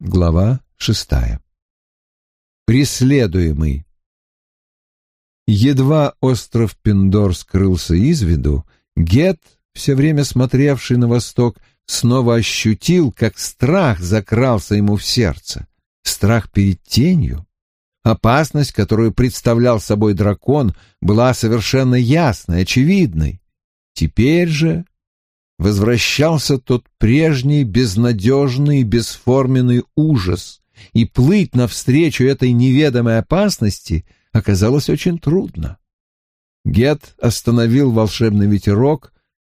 Глава шестая. Преследуемый. Едва остров Пиндор скрылся из виду, Гет, все время смотревший на восток, снова ощутил, как страх закрался ему в сердце. Страх перед тенью. Опасность, которую представлял собой дракон, была совершенно ясной, очевидной. Теперь же возвращался тот прежний безнадежный, бесформенный ужас, и плыть навстречу этой неведомой опасности оказалось очень трудно. Гет остановил волшебный ветерок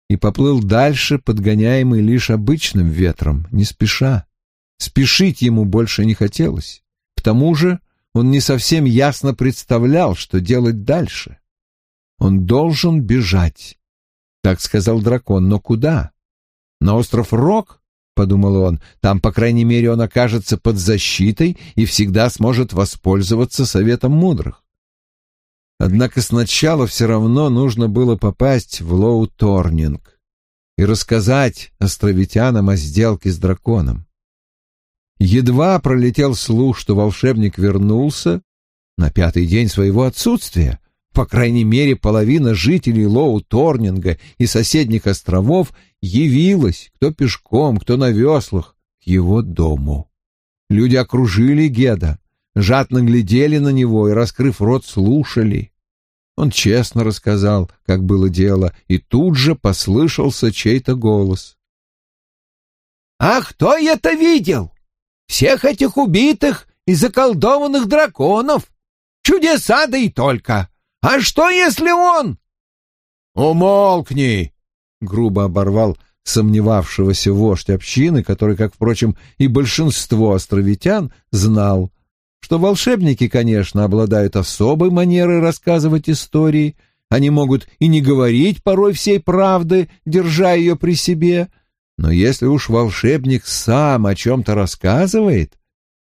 и поплыл дальше, подгоняемый лишь обычным ветром, не спеша. Спешить ему больше не хотелось. К тому же он не совсем ясно представлял, что делать дальше. Он должен бежать. Так сказал дракон, но куда? На остров Рок? Подумал он, там, по крайней мере, он окажется под защитой и всегда сможет воспользоваться советом мудрых. Однако сначала все равно нужно было попасть в Лоу-Торнинг и рассказать островитянам о сделке с драконом. Едва пролетел слух, что волшебник вернулся на пятый день своего отсутствия, по крайней мере, половина жителей Лоу-Торнинга и соседних островов явилась, кто пешком, кто на веслах, к его дому. Люди окружили Геда, жадно глядели на него и, раскрыв рот, слушали. Он честно рассказал, как было дело, и тут же послышался чей-то голос. «А кто это видел? Всех этих убитых и заколдованных драконов? Чудеса да и только! А что, если он...» «Умолкни!» — грубо оборвал сомневавшегося вождь общины, который, как, впрочем, и большинство островитян, знал, что волшебники, конечно, обладают особой манерой рассказывать истории, они могут и не говорить порой всей правды, держа ее при себе, но если уж волшебник сам о чем-то рассказывает,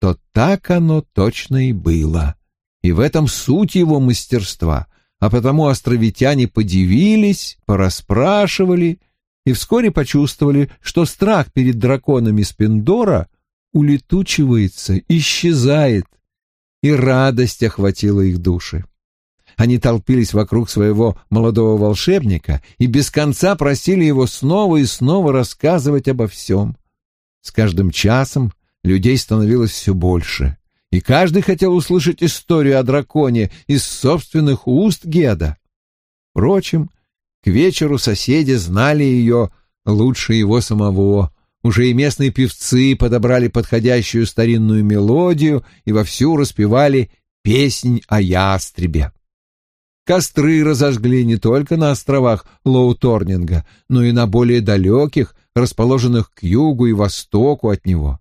то так оно точно и было и в этом суть его мастерства, а потому островитяне подивились, порасспрашивали и вскоре почувствовали, что страх перед драконами Спиндора улетучивается, исчезает, и радость охватила их души. Они толпились вокруг своего молодого волшебника и без конца просили его снова и снова рассказывать обо всем. С каждым часом людей становилось все больше, и каждый хотел услышать историю о драконе из собственных уст Геда. Впрочем, к вечеру соседи знали ее лучше его самого. Уже и местные певцы подобрали подходящую старинную мелодию и вовсю распевали песнь о ястребе. Костры разожгли не только на островах Лоуторнинга, но и на более далеких, расположенных к югу и востоку от него.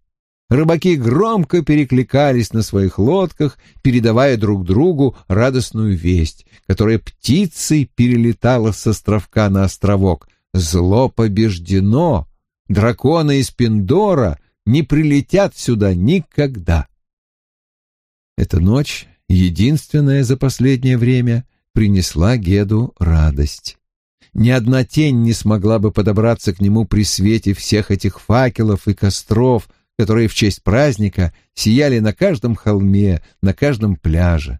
Рыбаки громко перекликались на своих лодках, передавая друг другу радостную весть, которая птицей перелетала с островка на островок. Зло побеждено, драконы из Пиндора не прилетят сюда никогда. Эта ночь, единственная за последнее время, принесла Геду радость. Ни одна тень не смогла бы подобраться к нему при свете всех этих факелов и костров, которые в честь праздника сияли на каждом холме, на каждом пляже.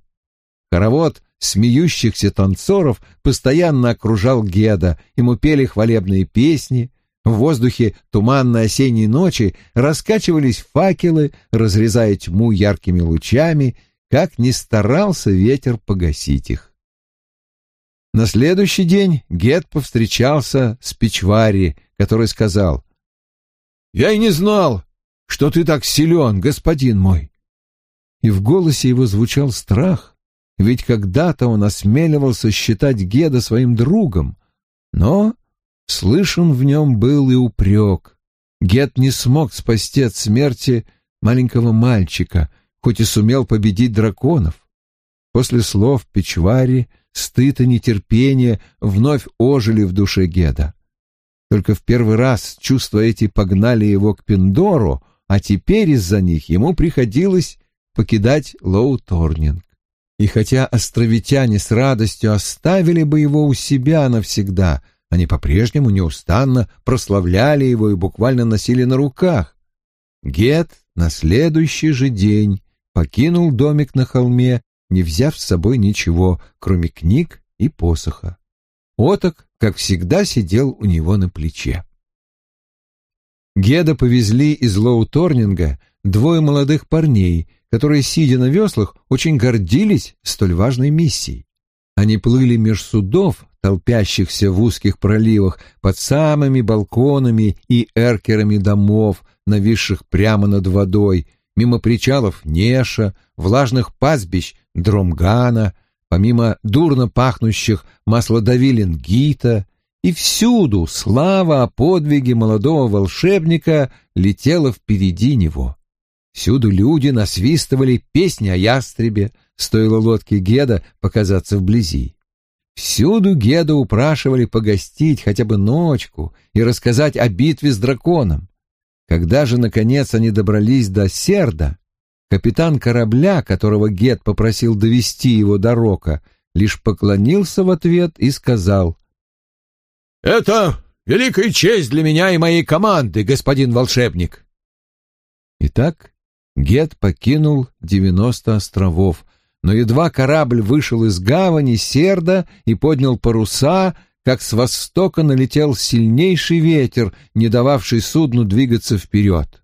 Хоровод смеющихся танцоров постоянно окружал Геда, ему пели хвалебные песни, в воздухе туманной осенней ночи раскачивались факелы, разрезая тьму яркими лучами, как ни старался ветер погасить их. На следующий день Гед повстречался с Печвари, который сказал, «Я и не знал, что ты так силен, господин мой!» И в голосе его звучал страх, ведь когда-то он осмеливался считать Геда своим другом, но слышен в нем был и упрек. Гед не смог спасти от смерти маленького мальчика, хоть и сумел победить драконов. После слов Печвари стыд и нетерпение вновь ожили в душе Геда. Только в первый раз чувства эти погнали его к Пиндору, а теперь из-за них ему приходилось покидать Лоу-Торнинг. И хотя островитяне с радостью оставили бы его у себя навсегда, они по-прежнему неустанно прославляли его и буквально носили на руках. Гет на следующий же день покинул домик на холме, не взяв с собой ничего, кроме книг и посоха. Оток, как всегда, сидел у него на плече. Геда повезли из Лоу-Торнинга двое молодых парней, которые, сидя на веслах, очень гордились столь важной миссией. Они плыли меж судов, толпящихся в узких проливах, под самыми балконами и эркерами домов, нависших прямо над водой, мимо причалов Неша, влажных пастбищ Дромгана, помимо дурно пахнущих маслодавилин Гита, и всюду слава о подвиге молодого волшебника летела впереди него. Всюду люди насвистывали песни о ястребе, стоило лодке Геда показаться вблизи. Всюду Геда упрашивали погостить хотя бы ночку и рассказать о битве с драконом. Когда же, наконец, они добрались до Серда, капитан корабля, которого Гед попросил довести его до Рока, лишь поклонился в ответ и сказал «Это великая честь для меня и моей команды, господин волшебник». Итак, Гет покинул девяносто островов, но едва корабль вышел из гавани Серда и поднял паруса, как с востока налетел сильнейший ветер, не дававший судну двигаться вперед.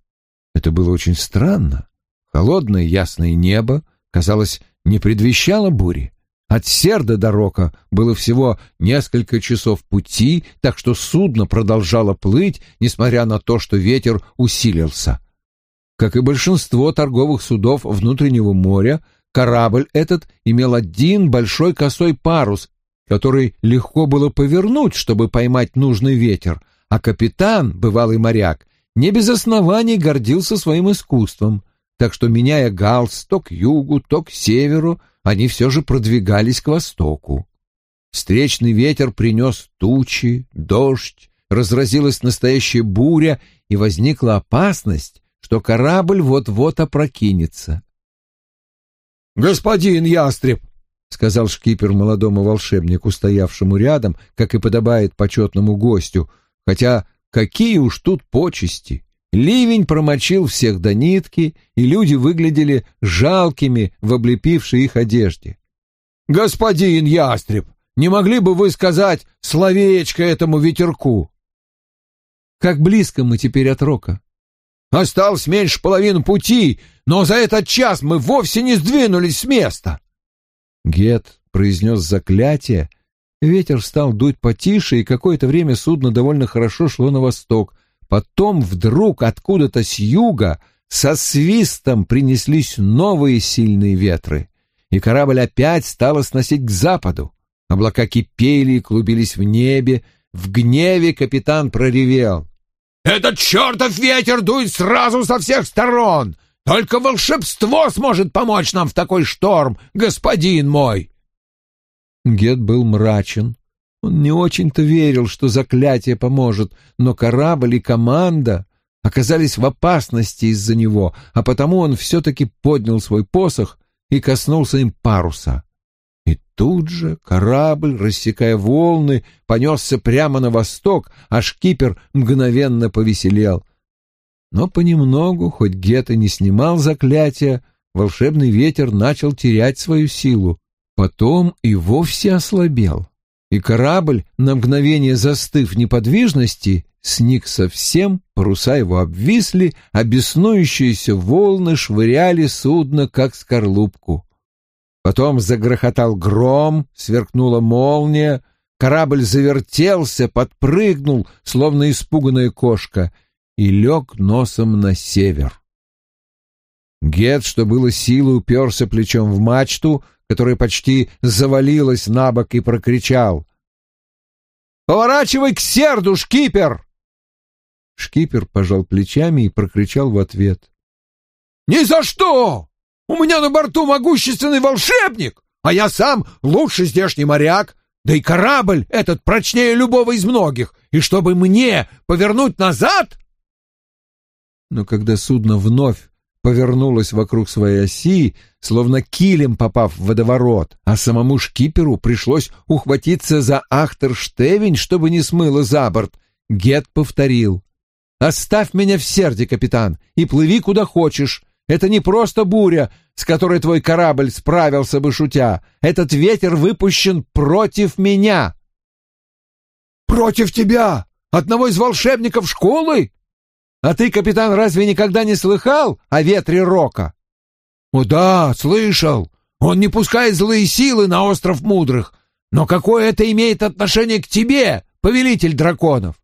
Это было очень странно. Холодное ясное небо, казалось, не предвещало бури. От Серда до Рока было всего несколько часов пути, так что судно продолжало плыть, несмотря на то, что ветер усилился. Как и большинство торговых судов внутреннего моря, корабль этот имел один большой косой парус, который легко было повернуть, чтобы поймать нужный ветер, а капитан, бывалый моряк, не без оснований гордился своим искусством, так что, меняя галс то к югу, то к северу, они все же продвигались к востоку. Встречный ветер принес тучи, дождь, разразилась настоящая буря, и возникла опасность, что корабль вот-вот опрокинется. «Господин ястреб!» — сказал шкипер молодому волшебнику, стоявшему рядом, как и подобает почетному гостю, хотя какие уж тут почести. Ливень промочил всех до нитки, и люди выглядели жалкими в облепившей их одежде. «Господин ястреб, не могли бы вы сказать словечко этому ветерку?» «Как близко мы теперь от рока?» Осталось меньше половины пути, но за этот час мы вовсе не сдвинулись с места. Гет произнес заклятие, ветер стал дуть потише, и какое-то время судно довольно хорошо шло на восток. Потом вдруг откуда-то с юга со свистом принеслись новые сильные ветры, и корабль опять стало сносить к западу. Облака кипели и клубились в небе. В гневе капитан проревел. Этот чертов ветер дует сразу со всех сторон. Только волшебство сможет помочь нам в такой шторм, господин мой. Гет был мрачен. Он не очень-то верил, что заклятие поможет, но корабль и команда оказались в опасности из-за него, а потому он все-таки поднял свой посох и коснулся им паруса. И тут же корабль, рассекая волны, понесся прямо на восток, а шкипер мгновенно повеселел. Но понемногу, хоть Гетта не снимал заклятия, волшебный ветер начал терять свою силу. Потом и вовсе ослабел. И корабль, на мгновение застыв в неподвижности, сник совсем, паруса его обвисли, а беснующиеся волны швыряли судно, как скорлупку. Потом загрохотал гром, сверкнула молния, корабль завертелся, подпрыгнул, словно испуганная кошка, и лег носом на север. Гет, что было силы, уперся плечом в мачту, которая почти завалилась на бок, и прокричал. «Поворачивай к серду, шкипер!» Шкипер пожал плечами и прокричал в ответ. «Ни за что! У меня на борту могущественный волшебник, а я сам лучший здешний моряк, да и корабль этот прочнее любого из многих, и чтобы мне повернуть назад...» Но когда судно вновь повернулось вокруг своей оси, словно килем попав в водоворот, а самому шкиперу пришлось ухватиться за ахтерштевень, чтобы не смыло за борт, Гет повторил. Оставь меня в серде, капитан, и плыви куда хочешь. Это не просто буря, с которой твой корабль справился бы шутя. Этот ветер выпущен против меня. Против тебя? Одного из волшебников школы? А ты, капитан, разве никогда не слыхал о ветре Рока? О да, слышал. Он не пускает злые силы на остров мудрых. Но какое это имеет отношение к тебе, повелитель драконов?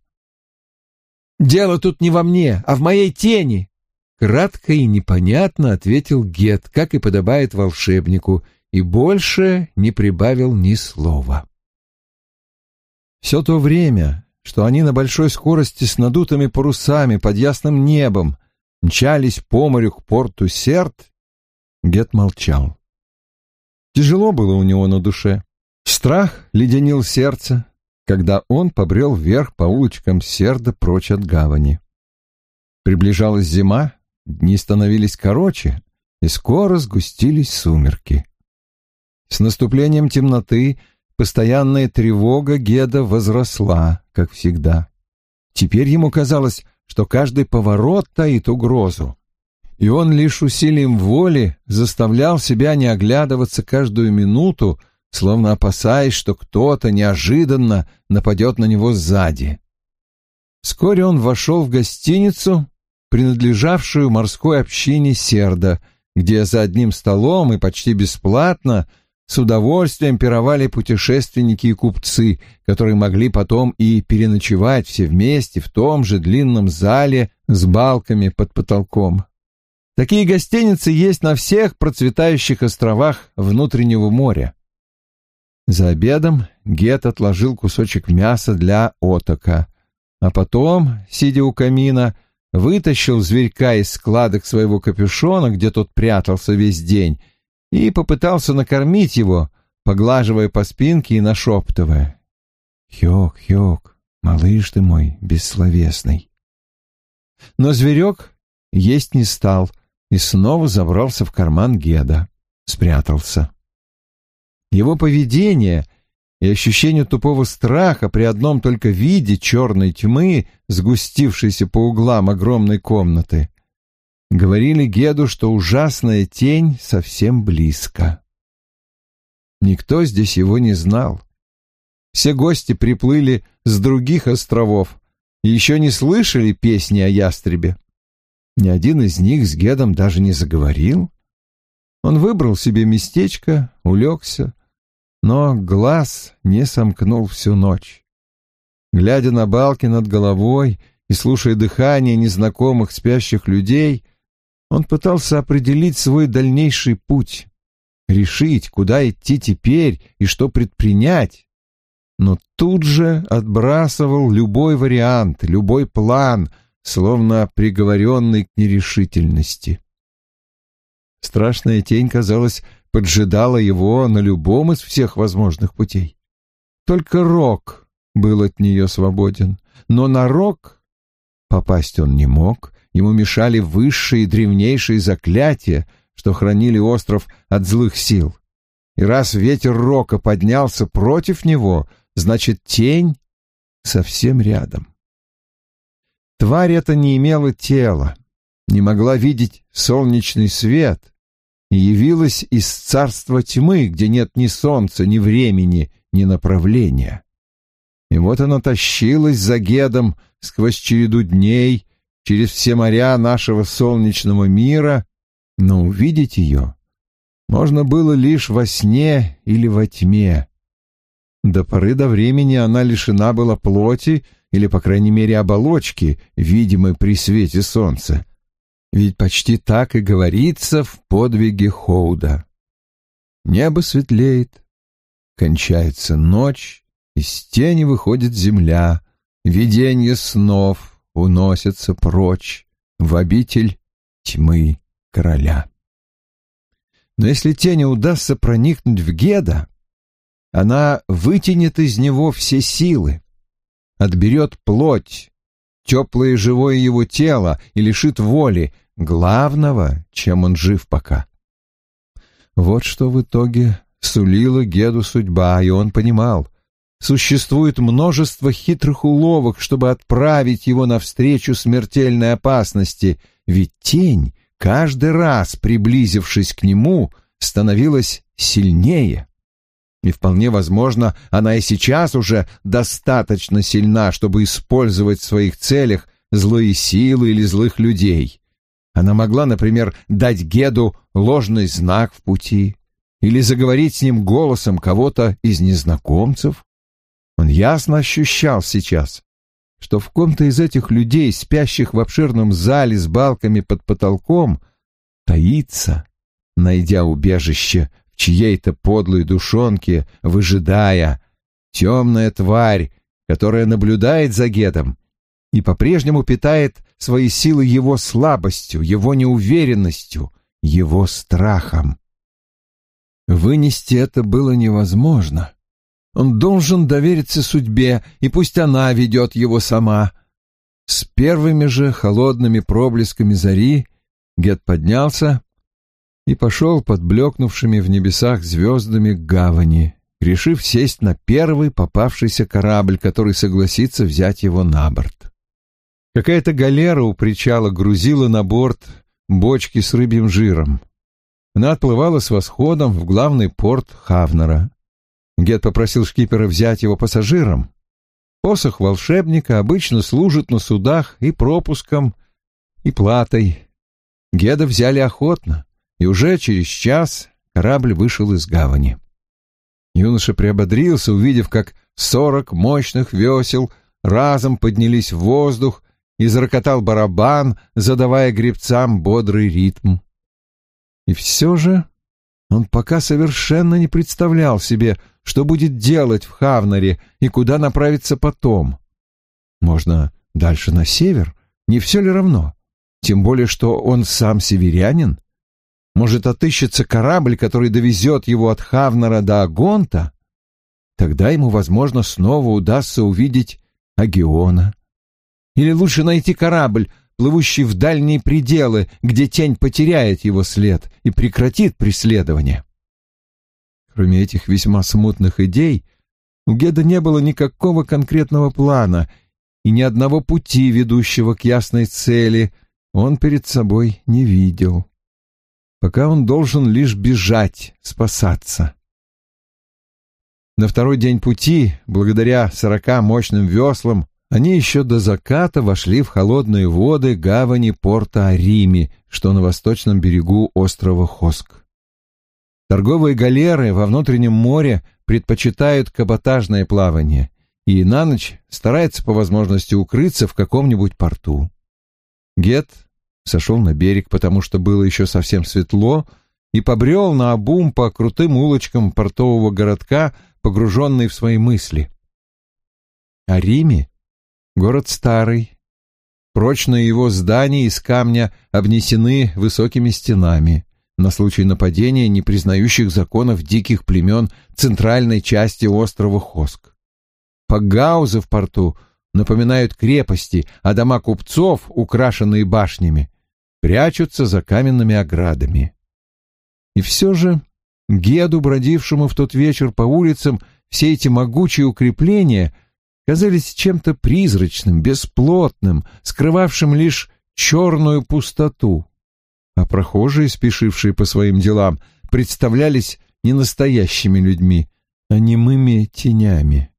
Дело тут не во мне, а в моей тени. Кратко и непонятно ответил Гет, как и подобает волшебнику, и больше не прибавил ни слова. Все то время, что они на большой скорости с надутыми парусами под ясным небом мчались по морю к порту Серт, Гет молчал. Тяжело было у него на душе. Страх леденил сердце, когда он побрел вверх по улочкам Серда прочь от гавани. Приближалась зима, дни становились короче, и скоро сгустились сумерки. С наступлением темноты постоянная тревога Геда возросла, как всегда. Теперь ему казалось, что каждый поворот таит угрозу, и он лишь усилием воли заставлял себя не оглядываться каждую минуту, словно опасаясь, что кто-то неожиданно нападет на него сзади. Вскоре он вошел в гостиницу, принадлежавшую морской общине Серда, где за одним столом и почти бесплатно с удовольствием пировали путешественники и купцы, которые могли потом и переночевать все вместе в том же длинном зале с балками под потолком. Такие гостиницы есть на всех процветающих островах внутреннего моря. За обедом Гет отложил кусочек мяса для отока, а потом, сидя у камина, вытащил зверька из складок своего капюшона, где тот прятался весь день, и попытался накормить его, поглаживая по спинке и нашептывая. «Хёк, Хёк, малыш ты мой бессловесный». Но зверек есть не стал и снова забрался в карман Геда, спрятался. Его поведение и ощущение тупого страха при одном только виде черной тьмы, сгустившейся по углам огромной комнаты, говорили Геду, что ужасная тень совсем близко. Никто здесь его не знал. Все гости приплыли с других островов и еще не слышали песни о ястребе. Ни один из них с Гедом даже не заговорил. Он выбрал себе местечко, улегся, но глаз не сомкнул всю ночь. Глядя на балки над головой и слушая дыхание незнакомых спящих людей, он пытался определить свой дальнейший путь, решить, куда идти теперь и что предпринять, но тут же отбрасывал любой вариант, любой план, словно приговоренный к нерешительности. Страшная тень, казалось, поджидала его на любом из всех возможных путей. Только Рок был от нее свободен, но на Рок попасть он не мог, ему мешали высшие и древнейшие заклятия, что хранили остров от злых сил. И раз ветер Рока поднялся против него, значит, тень совсем рядом. Тварь эта не имела тела, не могла видеть солнечный свет — и явилась из царства тьмы, где нет ни солнца, ни времени, ни направления. И вот она тащилась за Гедом сквозь череду дней, через все моря нашего солнечного мира, но увидеть ее можно было лишь во сне или во тьме. До поры до времени она лишена была плоти или, по крайней мере, оболочки, видимой при свете солнца. Ведь почти так и говорится в подвиге Хоуда. Небо светлеет, кончается ночь, из тени выходит земля, видение снов уносится прочь в обитель тьмы короля. Но если тени удастся проникнуть в Геда, она вытянет из него все силы, отберет плоть, теплое живое его тело и лишит воли, главного, чем он жив пока. Вот что в итоге сулила Геду судьба, и он понимал, существует множество хитрых уловок, чтобы отправить его навстречу смертельной опасности, ведь тень, каждый раз приблизившись к нему, становилась сильнее. И вполне возможно, она и сейчас уже достаточно сильна, чтобы использовать в своих целях злые силы или злых людей. Она могла, например, дать Геду ложный знак в пути или заговорить с ним голосом кого-то из незнакомцев. Он ясно ощущал сейчас, что в ком-то из этих людей, спящих в обширном зале с балками под потолком, таится, найдя убежище в чьей-то подлой душонке, выжидая, темная тварь, которая наблюдает за Гедом и по-прежнему питает свои силы его слабостью, его неуверенностью, его страхом. Вынести это было невозможно. Он должен довериться судьбе, и пусть она ведет его сама. С первыми же холодными проблесками зари Гет поднялся и пошел под блекнувшими в небесах звездами к гавани, решив сесть на первый попавшийся корабль, который согласится взять его на борт. Какая-то галера у причала грузила на борт бочки с рыбьим жиром. Она отплывала с восходом в главный порт Хавнера. Гет попросил шкипера взять его пассажиром. Посох волшебника обычно служит на судах и пропуском, и платой. Геда взяли охотно, и уже через час корабль вышел из гавани. Юноша приободрился, увидев, как сорок мощных весел разом поднялись в воздух, и зарокотал барабан, задавая гребцам бодрый ритм. И все же он пока совершенно не представлял себе, что будет делать в Хавнаре и куда направиться потом. Можно дальше на север, не все ли равно? Тем более, что он сам северянин. Может, отыщется корабль, который довезет его от Хавнара до Агонта? Тогда ему, возможно, снова удастся увидеть Агиона. Или лучше найти корабль, плывущий в дальние пределы, где тень потеряет его след и прекратит преследование. Кроме этих весьма смутных идей, у Геда не было никакого конкретного плана и ни одного пути, ведущего к ясной цели, он перед собой не видел. Пока он должен лишь бежать, спасаться. На второй день пути, благодаря сорока мощным веслам, они еще до заката вошли в холодные воды гавани порта Арими, что на восточном берегу острова Хоск. Торговые галеры во внутреннем море предпочитают каботажное плавание и на ночь стараются по возможности укрыться в каком-нибудь порту. Гет сошел на берег, потому что было еще совсем светло, и побрел на обум по крутым улочкам портового городка, погруженный в свои мысли. О Риме Город старый. Прочные его здания из камня обнесены высокими стенами на случай нападения не признающих законов диких племен центральной части острова Хоск. Пагаузы в порту напоминают крепости, а дома купцов, украшенные башнями, прячутся за каменными оградами. И все же Геду, бродившему в тот вечер по улицам, все эти могучие укрепления — казались чем-то призрачным, бесплотным, скрывавшим лишь черную пустоту. А прохожие, спешившие по своим делам, представлялись не настоящими людьми, а немыми тенями.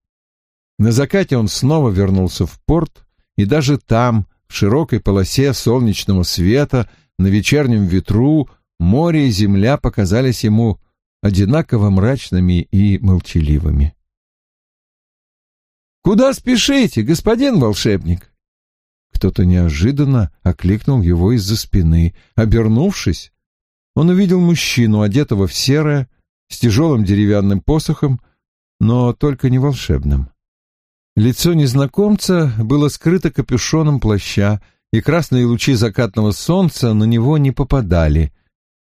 На закате он снова вернулся в порт, и даже там, в широкой полосе солнечного света, на вечернем ветру, море и земля показались ему одинаково мрачными и молчаливыми. «Куда спешите, господин волшебник?» Кто-то неожиданно окликнул его из-за спины. Обернувшись, он увидел мужчину, одетого в серое, с тяжелым деревянным посохом, но только не волшебным. Лицо незнакомца было скрыто капюшоном плаща, и красные лучи закатного солнца на него не попадали.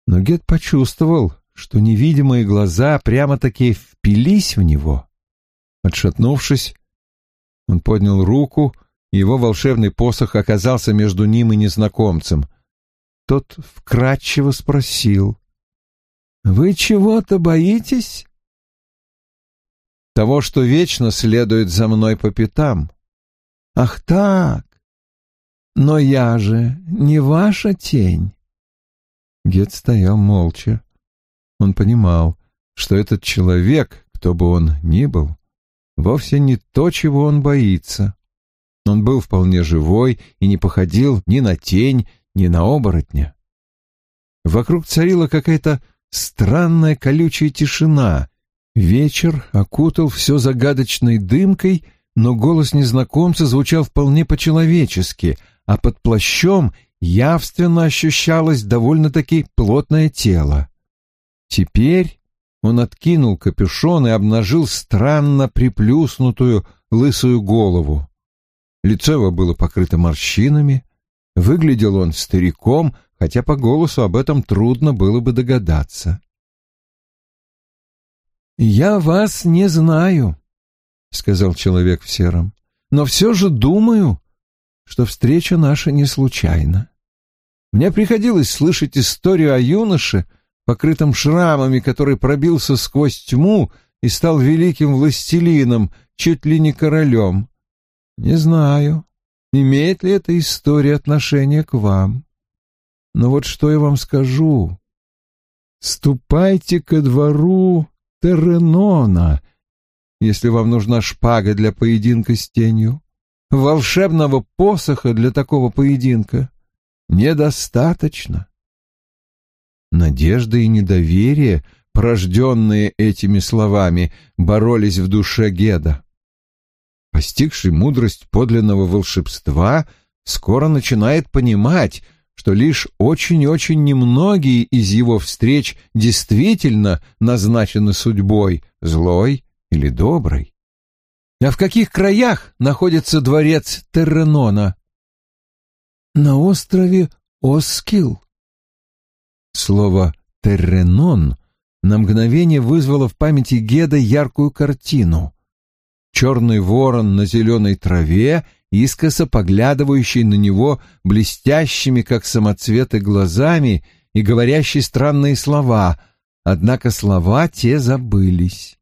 Но Гет почувствовал, что невидимые глаза прямо-таки впились в него. Отшатнувшись, он поднял руку, и его волшебный посох оказался между ним и незнакомцем. Тот вкратчиво спросил. «Вы чего-то боитесь?» того, что вечно следует за мной по пятам. Ах так! Но я же не ваша тень. Гет стоял молча. Он понимал, что этот человек, кто бы он ни был, вовсе не то, чего он боится. Он был вполне живой и не походил ни на тень, ни на оборотня. Вокруг царила какая-то странная колючая тишина. Вечер окутал все загадочной дымкой, но голос незнакомца звучал вполне по-человечески, а под плащом явственно ощущалось довольно-таки плотное тело. Теперь он откинул капюшон и обнажил странно приплюснутую лысую голову. Лицо его было покрыто морщинами, выглядел он стариком, хотя по голосу об этом трудно было бы догадаться. «Я вас не знаю», — сказал человек в сером, — «но все же думаю, что встреча наша не случайна. Мне приходилось слышать историю о юноше, покрытом шрамами, который пробился сквозь тьму и стал великим властелином, чуть ли не королем. Не знаю, имеет ли эта история отношение к вам. Но вот что я вам скажу. Ступайте ко двору Терренона, если вам нужна шпага для поединка с тенью. Волшебного посоха для такого поединка недостаточно. Надежда и недоверие, порожденные этими словами, боролись в душе Геда. Постигший мудрость подлинного волшебства скоро начинает понимать, что лишь очень-очень немногие из его встреч действительно назначены судьбой, злой или доброй. А в каких краях находится дворец Терренона? На острове Оскил. Слово «терренон» на мгновение вызвало в памяти Геда яркую картину. Черный ворон на зеленой траве, искоса поглядывающий на него блестящими, как самоцветы, глазами и говорящий странные слова, однако слова те забылись.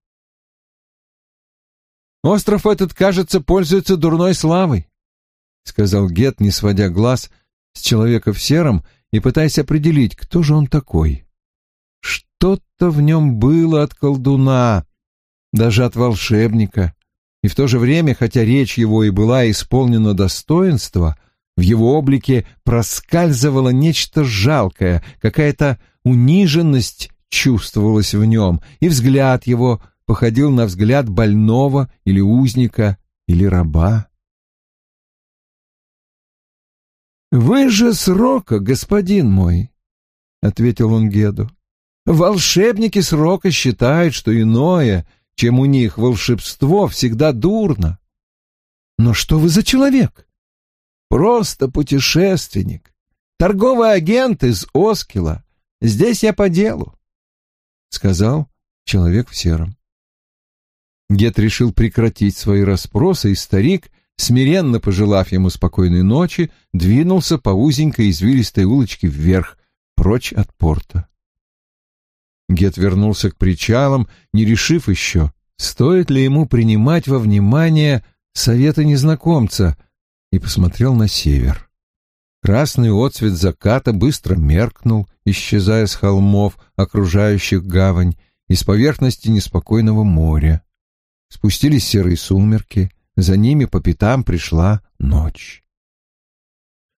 Остров этот, кажется, пользуется дурной славой, — сказал Гет, не сводя глаз с человека в сером и пытаясь определить, кто же он такой. Что-то в нем было от колдуна, даже от волшебника, и в то же время, хотя речь его и была исполнена достоинства, в его облике проскальзывало нечто жалкое, какая-то униженность чувствовалась в нем, и взгляд его походил на взгляд больного или узника или раба. «Вы же срока, господин мой», — ответил он Геду. «Волшебники срока считают, что иное, чем у них волшебство, всегда дурно. Но что вы за человек? Просто путешественник, торговый агент из Оскила. Здесь я по делу», — сказал человек в сером. Гет решил прекратить свои расспросы, и старик, смиренно пожелав ему спокойной ночи, двинулся по узенькой извилистой улочке вверх, прочь от порта. Гет вернулся к причалам, не решив еще, стоит ли ему принимать во внимание советы незнакомца, и посмотрел на север. Красный отцвет заката быстро меркнул, исчезая с холмов, окружающих гавань, из поверхности неспокойного моря. Спустились серые сумерки, за ними по пятам пришла ночь.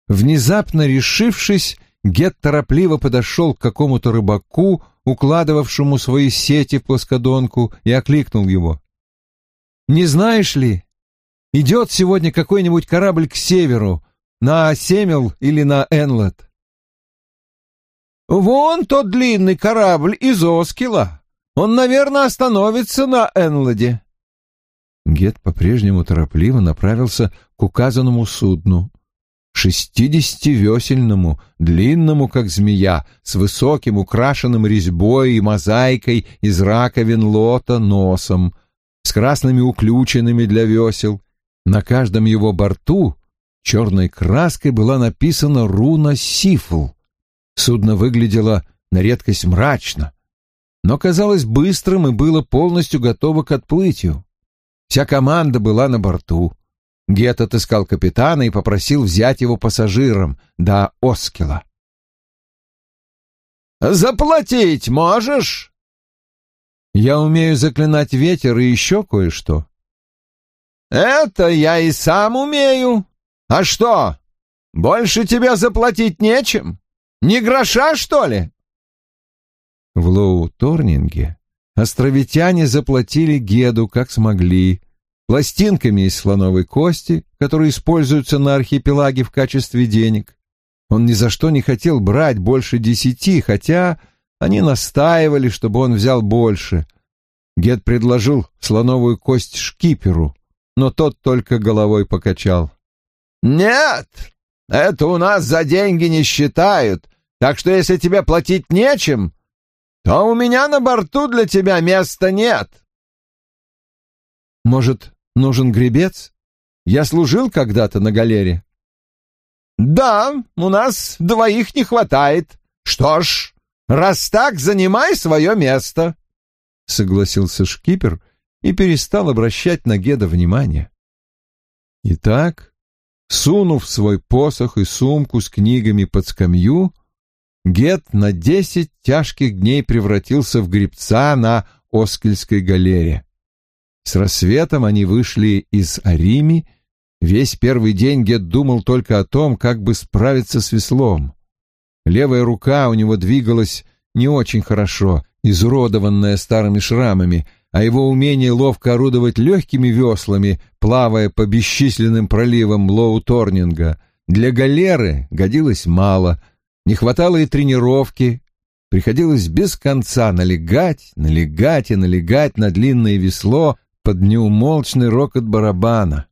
Внезапно решившись, Гет торопливо подошел к какому-то рыбаку, укладывавшему свои сети в плоскодонку, и окликнул его. «Не знаешь ли, идет сегодня какой-нибудь корабль к северу, на Семел или на Энлет?» «Вон тот длинный корабль из Оскила. Он, наверное, остановится на Энладе», Гет по-прежнему торопливо направился к указанному судну. Шестидесятивесельному, длинному, как змея, с высоким, украшенным резьбой и мозаикой из раковин лота носом, с красными уключенными для весел. На каждом его борту черной краской была написана руна «Сифл». Судно выглядело на редкость мрачно, но казалось быстрым и было полностью готово к отплытию. Вся команда была на борту. Гет отыскал капитана и попросил взять его пассажиром до Оскила. «Заплатить можешь?» «Я умею заклинать ветер и еще кое-что». «Это я и сам умею. А что, больше тебе заплатить нечем? Ни гроша, что ли?» В Лоу-Торнинге островитяне заплатили Геду как смогли, пластинками из слоновой кости, которые используются на архипелаге в качестве денег. Он ни за что не хотел брать больше десяти, хотя они настаивали, чтобы он взял больше. Гед предложил слоновую кость шкиперу, но тот только головой покачал. «Нет, это у нас за деньги не считают, так что если тебе платить нечем, то у меня на борту для тебя места нет». «Может, нужен гребец? Я служил когда-то на галере». «Да, у нас двоих не хватает. Что ж, раз так, занимай свое место», — согласился шкипер и перестал обращать на Геда внимание. Итак, сунув свой посох и сумку с книгами под скамью, Гед на десять тяжких дней превратился в гребца на Оскельской галере. С рассветом они вышли из Арими. Весь первый день Гет думал только о том, как бы справиться с веслом. Левая рука у него двигалась не очень хорошо, изуродованная старыми шрамами, а его умение ловко орудовать легкими веслами, плавая по бесчисленным проливам Лоу-Торнинга, для галеры годилось мало, не хватало и тренировки, приходилось без конца налегать, налегать и налегать на длинное весло, под неумолчный рокот барабана.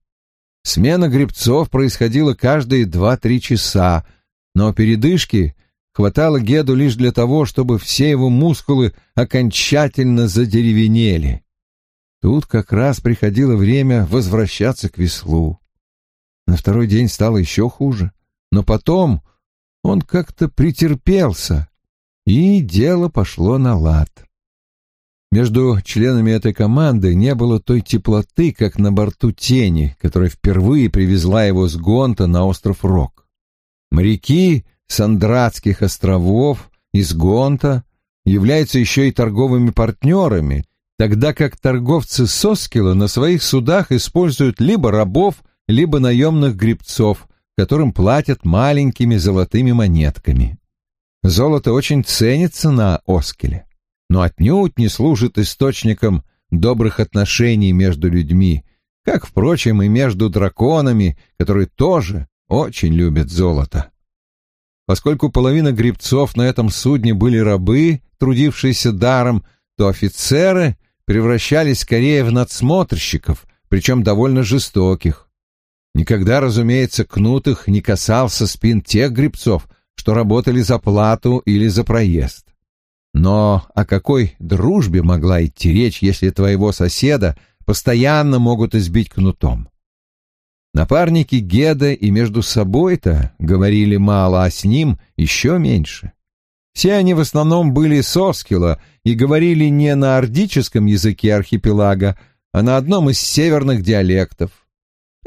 Смена гребцов происходила каждые два-три часа, но передышки хватало Геду лишь для того, чтобы все его мускулы окончательно задеревенели. Тут как раз приходило время возвращаться к веслу. На второй день стало еще хуже, но потом он как-то претерпелся, и дело пошло на лад. Между членами этой команды не было той теплоты, как на борту Тени, которая впервые привезла его с Гонта на остров Рок. Моряки Сандратских островов из Гонта являются еще и торговыми партнерами, тогда как торговцы Соскила на своих судах используют либо рабов, либо наемных гребцов, которым платят маленькими золотыми монетками. Золото очень ценится на Оскеле но отнюдь не служит источником добрых отношений между людьми, как, впрочем, и между драконами, которые тоже очень любят золото. Поскольку половина грибцов на этом судне были рабы, трудившиеся даром, то офицеры превращались скорее в надсмотрщиков, причем довольно жестоких. Никогда, разумеется, кнут их не касался спин тех грибцов, что работали за плату или за проезд. Но о какой дружбе могла идти речь, если твоего соседа постоянно могут избить кнутом? Напарники Геда и между собой-то говорили мало, а с ним еще меньше. Все они в основном были соскила и говорили не на ордическом языке архипелага, а на одном из северных диалектов.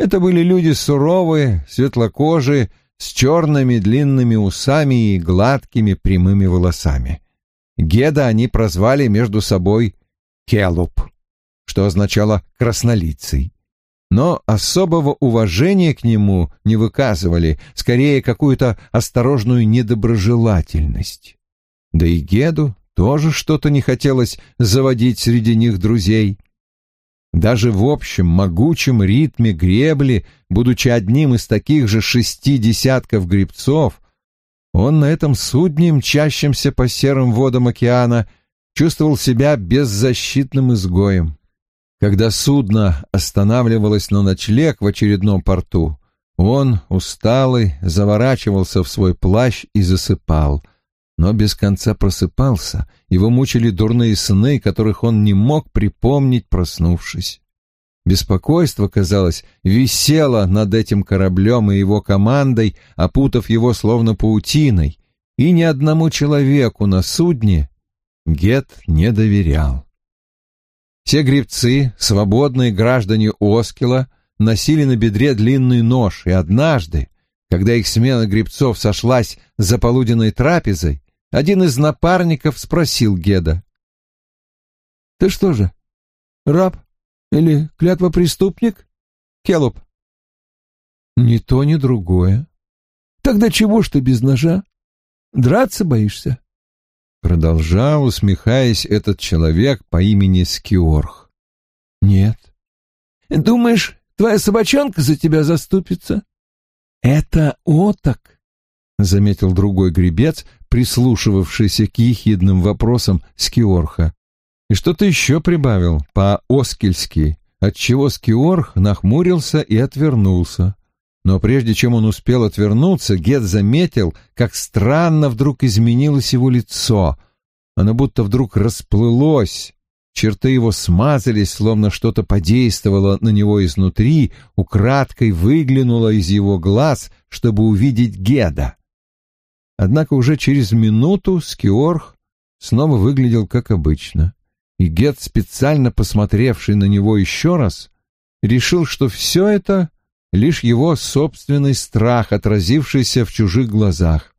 Это были люди суровые, светлокожие, с черными длинными усами и гладкими прямыми волосами. Геда они прозвали между собой Келуп, что означало «краснолицый». Но особого уважения к нему не выказывали, скорее какую-то осторожную недоброжелательность. Да и Геду тоже что-то не хотелось заводить среди них друзей. Даже в общем могучем ритме гребли, будучи одним из таких же шести десятков гребцов, он на этом судне, мчащемся по серым водам океана, чувствовал себя беззащитным изгоем. Когда судно останавливалось на ночлег в очередном порту, он, усталый, заворачивался в свой плащ и засыпал, но без конца просыпался, его мучили дурные сны, которых он не мог припомнить, проснувшись. Беспокойство, казалось, висело над этим кораблем и его командой, опутав его словно паутиной, и ни одному человеку на судне Гет не доверял. Все гребцы, свободные граждане Оскила, носили на бедре длинный нож, и однажды, когда их смена гребцов сошлась за полуденной трапезой, один из напарников спросил Геда. «Ты что же, раб или клятва-преступник, Келуп?» «Ни то, ни другое. Тогда чего ж ты без ножа? Драться боишься?» Продолжал, усмехаясь, этот человек по имени Скиорх. «Нет. Думаешь, твоя собачонка за тебя заступится?» «Это оток», — заметил другой гребец, прислушивавшийся к ехидным вопросам Скиорха. И что-то еще прибавил по-оскельски, отчего Скиорх нахмурился и отвернулся. Но прежде чем он успел отвернуться, Гет заметил, как странно вдруг изменилось его лицо. Оно будто вдруг расплылось, черты его смазались, словно что-то подействовало на него изнутри, украдкой выглянуло из его глаз, чтобы увидеть Геда. Однако уже через минуту Скиорх снова выглядел как обычно, и Гед, специально посмотревший на него еще раз, решил, что все это лишь его собственный страх, отразившийся в чужих глазах.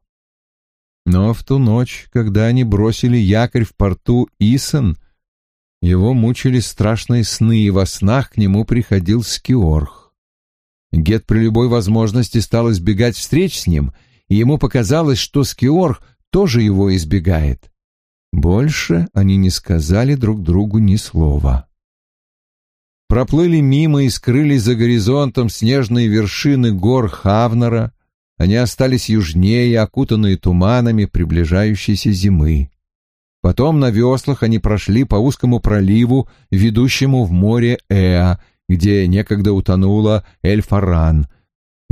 Но в ту ночь, когда они бросили якорь в порту Исон, его мучили страшные сны, и во снах к нему приходил Скиорх. Гет при любой возможности стал избегать встреч с ним, ему показалось, что Скиорх тоже его избегает. Больше они не сказали друг другу ни слова проплыли мимо и скрылись за горизонтом снежные вершины гор Хавнера. Они остались южнее, окутанные туманами приближающейся зимы. Потом на веслах они прошли по узкому проливу, ведущему в море Эа, где некогда утонула Эль-Фаран.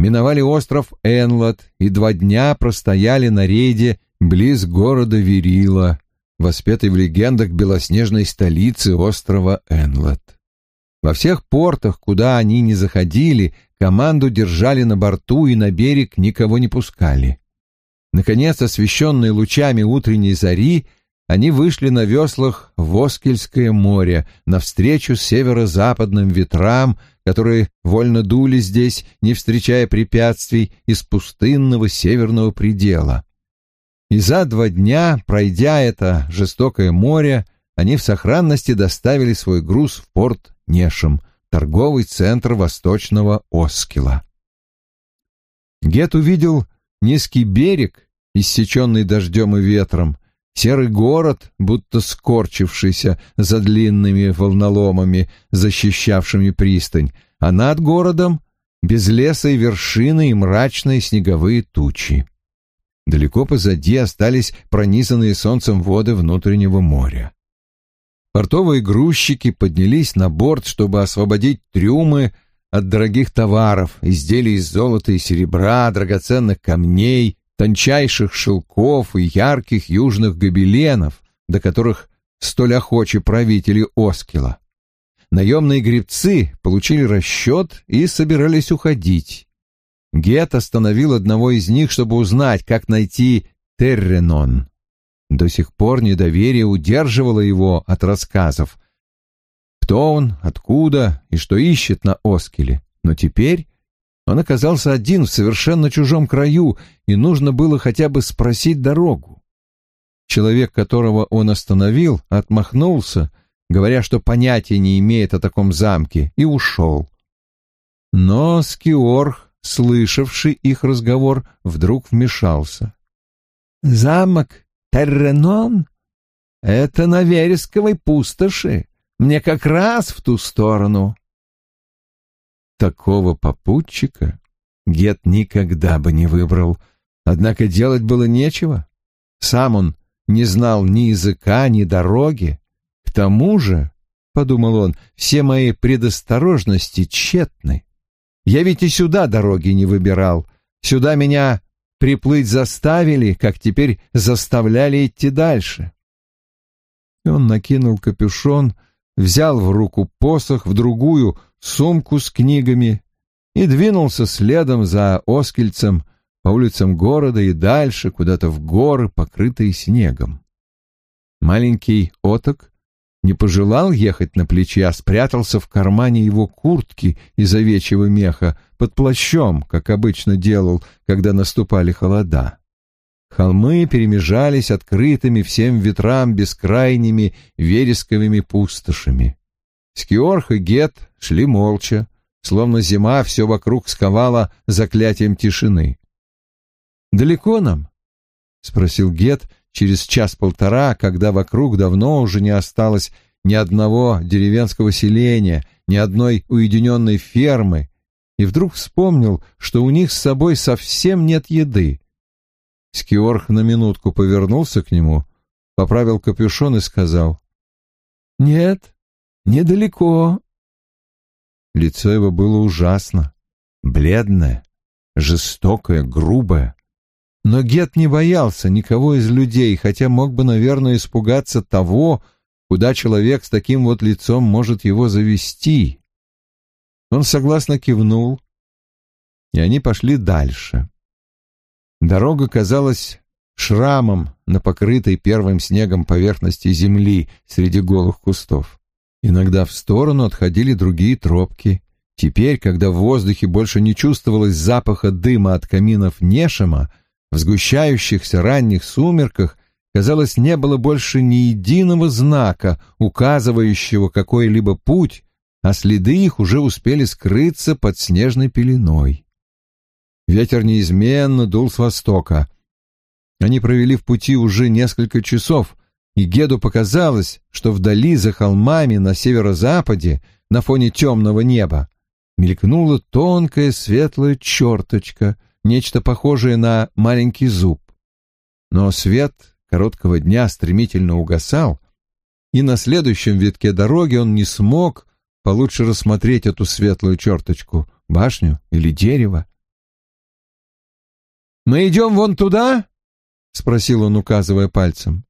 Миновали остров Энлот и два дня простояли на рейде близ города Верила, воспетой в легендах белоснежной столицы острова Энлот. Во всех портах, куда они не заходили, команду держали на борту и на берег никого не пускали. Наконец, освещенные лучами утренней зари, они вышли на веслах в Оскельское море навстречу северо-западным ветрам, которые вольно дули здесь, не встречая препятствий из пустынного северного предела. И за два дня, пройдя это жестокое море, они в сохранности доставили свой груз в порт Нешем, торговый центр восточного Оскила. Гет увидел низкий берег, иссеченный дождем и ветром, серый город, будто скорчившийся за длинными волноломами, защищавшими пристань, а над городом — без леса и вершины и мрачные снеговые тучи. Далеко позади остались пронизанные солнцем воды внутреннего моря. Портовые грузчики поднялись на борт, чтобы освободить трюмы от дорогих товаров, изделий из золота и серебра, драгоценных камней, тончайших шелков и ярких южных гобеленов, до которых столь охочи правители Оскила. Наемные гребцы получили расчет и собирались уходить. Гет остановил одного из них, чтобы узнать, как найти Терренон. До сих пор недоверие удерживало его от рассказов. Кто он, откуда и что ищет на Оскеле. Но теперь он оказался один в совершенно чужом краю, и нужно было хотя бы спросить дорогу. Человек, которого он остановил, отмахнулся, говоря, что понятия не имеет о таком замке, и ушел. Но Скиорх, слышавший их разговор, вдруг вмешался. «Замок Терренон? Это на вересковой пустоши. Мне как раз в ту сторону. Такого попутчика Гет никогда бы не выбрал. Однако делать было нечего. Сам он не знал ни языка, ни дороги. К тому же, — подумал он, — все мои предосторожности тщетны. Я ведь и сюда дороги не выбирал. Сюда меня Приплыть заставили, как теперь заставляли идти дальше. И он накинул капюшон, взял в руку посох, в другую — сумку с книгами и двинулся следом за Оскельцем по улицам города и дальше, куда-то в горы, покрытые снегом. Маленький оток не пожелал ехать на плече, а спрятался в кармане его куртки из овечьего меха под плащом, как обычно делал, когда наступали холода. Холмы перемежались открытыми всем ветрам бескрайними вересковыми пустошами. Скиорх и Гет шли молча, словно зима все вокруг сковала заклятием тишины. «Далеко нам?» — спросил Гет через час-полтора, когда вокруг давно уже не осталось ни одного деревенского селения, ни одной уединенной фермы, и вдруг вспомнил, что у них с собой совсем нет еды. Скиорх на минутку повернулся к нему, поправил капюшон и сказал, «Нет, недалеко». Лицо его было ужасно, бледное, жестокое, грубое. Но Гет не боялся никого из людей, хотя мог бы, наверное, испугаться того, куда человек с таким вот лицом может его завести. Он согласно кивнул, и они пошли дальше. Дорога казалась шрамом на покрытой первым снегом поверхности земли среди голых кустов. Иногда в сторону отходили другие тропки. Теперь, когда в воздухе больше не чувствовалось запаха дыма от каминов Нешема, в сгущающихся ранних сумерках, казалось, не было больше ни единого знака, указывающего какой-либо путь, а следы их уже успели скрыться под снежной пеленой. Ветер неизменно дул с востока. Они провели в пути уже несколько часов, и Геду показалось, что вдали за холмами на северо-западе, на фоне темного неба, мелькнула тонкая светлая черточка — нечто похожее на маленький зуб. Но свет короткого дня стремительно угасал, и на следующем витке дороги он не смог получше рассмотреть эту светлую черточку, башню или дерево. «Мы идем вон туда?» — спросил он, указывая пальцем.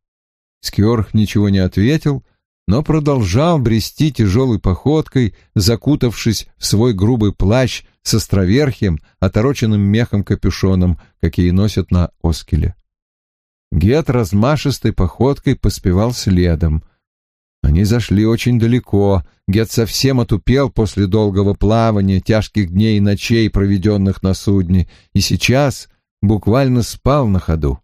Скиорх ничего не ответил, но продолжал брести тяжелой походкой, закутавшись в свой грубый плащ с островерхием, отороченным мехом капюшоном, какие носят на Оскеле. Гет размашистой походкой поспевал следом. Они зашли очень далеко. Гет совсем отупел после долгого плавания, тяжких дней и ночей, проведенных на судне, и сейчас буквально спал на ходу.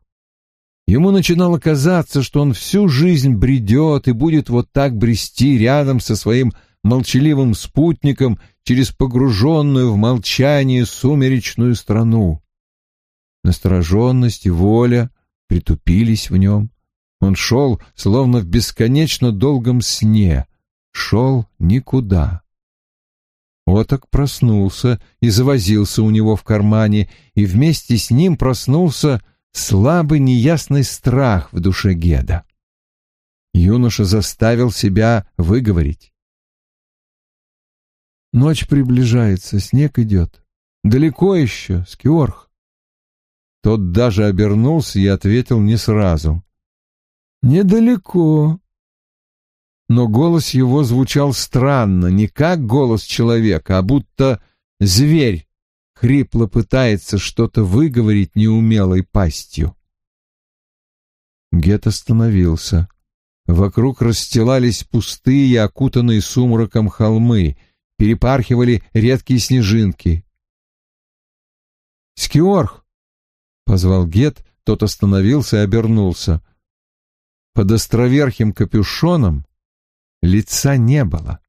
Ему начинало казаться, что он всю жизнь бредет и будет вот так брести рядом со своим молчаливым спутником через погруженную в молчание сумеречную страну. Настороженность и воля притупились в нем. Он шел, словно в бесконечно долгом сне, шел никуда. Оток проснулся и завозился у него в кармане, и вместе с ним проснулся слабый неясный страх в душе Геда. Юноша заставил себя выговорить. Ночь приближается, снег идет. Далеко еще, Скиорх. Тот даже обернулся и ответил не сразу. Недалеко. Но голос его звучал странно, не как голос человека, а будто зверь хрипло пытается что-то выговорить неумелой пастью. Гет остановился. Вокруг расстилались пустые, окутанные сумраком холмы, перепархивали редкие снежинки. «Скиорх!» — позвал Гет, тот остановился и обернулся. Под островерхим капюшоном лица не было.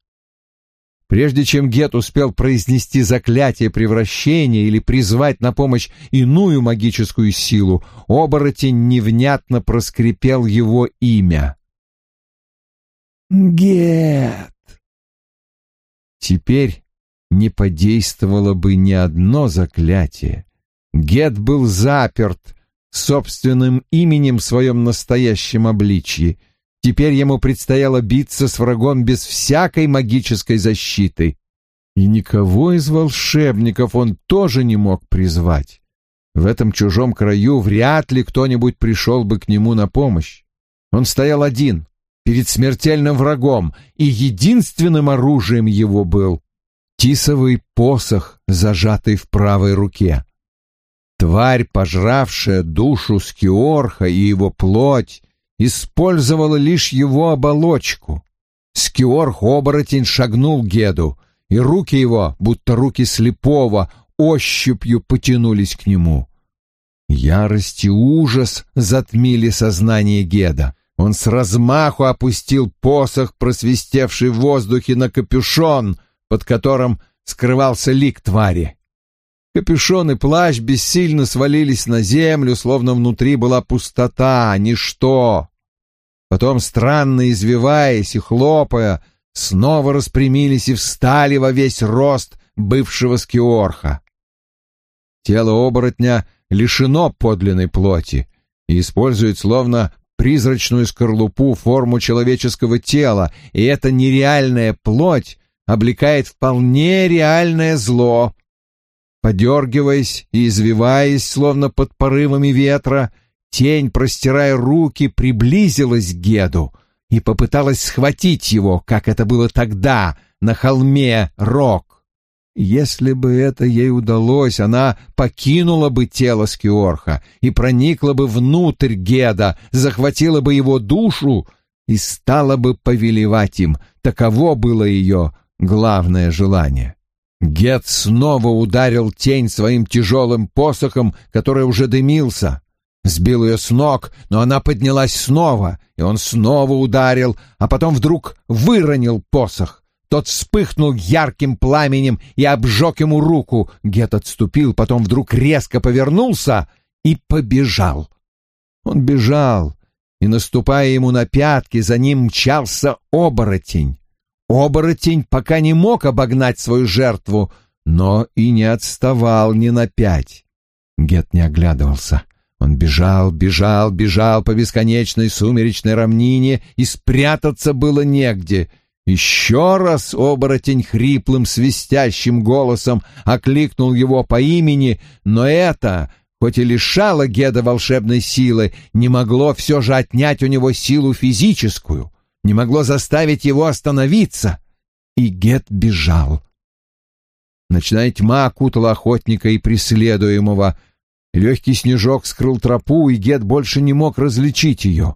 Прежде чем Гет успел произнести заклятие превращения или призвать на помощь иную магическую силу, оборотень невнятно проскрипел его имя. «Гет!» Теперь не подействовало бы ни одно заклятие. Гет был заперт собственным именем в своем настоящем обличье, Теперь ему предстояло биться с врагом без всякой магической защиты. И никого из волшебников он тоже не мог призвать. В этом чужом краю вряд ли кто-нибудь пришел бы к нему на помощь. Он стоял один, перед смертельным врагом, и единственным оружием его был тисовый посох, зажатый в правой руке. Тварь, пожравшая душу Скиорха и его плоть, использовала лишь его оболочку. Скиорх-оборотень шагнул Геду, и руки его, будто руки слепого, ощупью потянулись к нему. Ярость и ужас затмили сознание Геда. Он с размаху опустил посох, просвистевший в воздухе на капюшон, под которым скрывался лик твари. Капюшон и плащ бессильно свалились на землю, словно внутри была пустота, ничто. Потом, странно извиваясь и хлопая, снова распрямились и встали во весь рост бывшего скиорха. Тело оборотня лишено подлинной плоти и использует словно призрачную скорлупу форму человеческого тела, и эта нереальная плоть облекает вполне реальное зло, Подергиваясь и извиваясь, словно под порывами ветра, тень, простирая руки, приблизилась к Геду и попыталась схватить его, как это было тогда, на холме Рок. Если бы это ей удалось, она покинула бы тело Скиорха и проникла бы внутрь Геда, захватила бы его душу и стала бы повелевать им. Таково было ее главное желание. Гет снова ударил тень своим тяжелым посохом, который уже дымился. Сбил ее с ног, но она поднялась снова, и он снова ударил, а потом вдруг выронил посох. Тот вспыхнул ярким пламенем и обжег ему руку. Гет отступил, потом вдруг резко повернулся и побежал. Он бежал, и, наступая ему на пятки, за ним мчался оборотень. Оборотень пока не мог обогнать свою жертву, но и не отставал ни на пять. Гет не оглядывался. Он бежал, бежал, бежал по бесконечной сумеречной равнине, и спрятаться было негде. Еще раз оборотень хриплым свистящим голосом окликнул его по имени, но это, хоть и лишало Геда волшебной силы, не могло все же отнять у него силу физическую не могло заставить его остановиться, и Гет бежал. Ночная тьма окутала охотника и преследуемого. Легкий снежок скрыл тропу, и Гет больше не мог различить ее.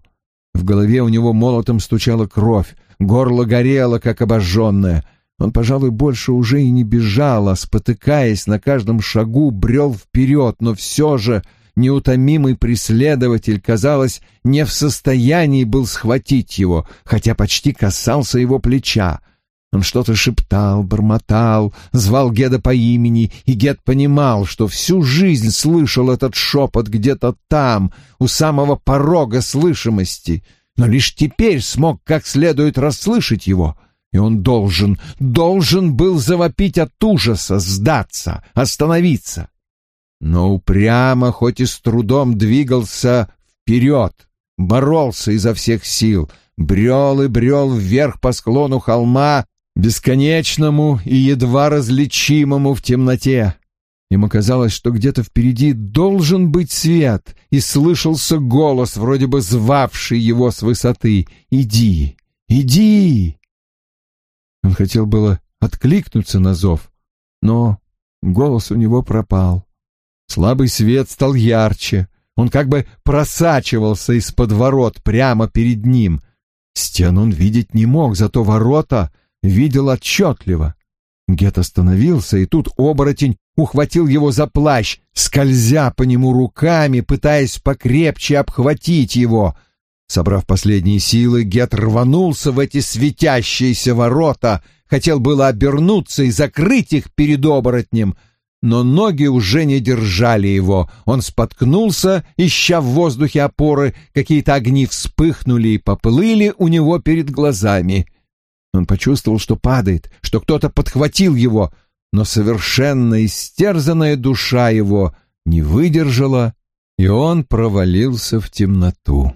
В голове у него молотом стучала кровь, горло горело, как обожженное. Он, пожалуй, больше уже и не бежал, а, спотыкаясь на каждом шагу, брел вперед, но все же неутомимый преследователь, казалось, не в состоянии был схватить его, хотя почти касался его плеча. Он что-то шептал, бормотал, звал Геда по имени, и Гед понимал, что всю жизнь слышал этот шепот где-то там, у самого порога слышимости, но лишь теперь смог как следует расслышать его — и он должен, должен был завопить от ужаса, сдаться, остановиться но упрямо, хоть и с трудом двигался вперед, боролся изо всех сил, брел и брел вверх по склону холма, бесконечному и едва различимому в темноте. Ему казалось, что где-то впереди должен быть свет, и слышался голос, вроде бы звавший его с высоты «Иди! Иди!». Он хотел было откликнуться на зов, но голос у него пропал. Слабый свет стал ярче. Он как бы просачивался из-под ворот прямо перед ним. Стен он видеть не мог, зато ворота видел отчетливо. Гет остановился, и тут оборотень ухватил его за плащ, скользя по нему руками, пытаясь покрепче обхватить его. Собрав последние силы, Гет рванулся в эти светящиеся ворота, хотел было обернуться и закрыть их перед оборотнем — но ноги уже не держали его. Он споткнулся, ища в воздухе опоры, какие-то огни вспыхнули и поплыли у него перед глазами. Он почувствовал, что падает, что кто-то подхватил его, но совершенно истерзанная душа его не выдержала, и он провалился в темноту.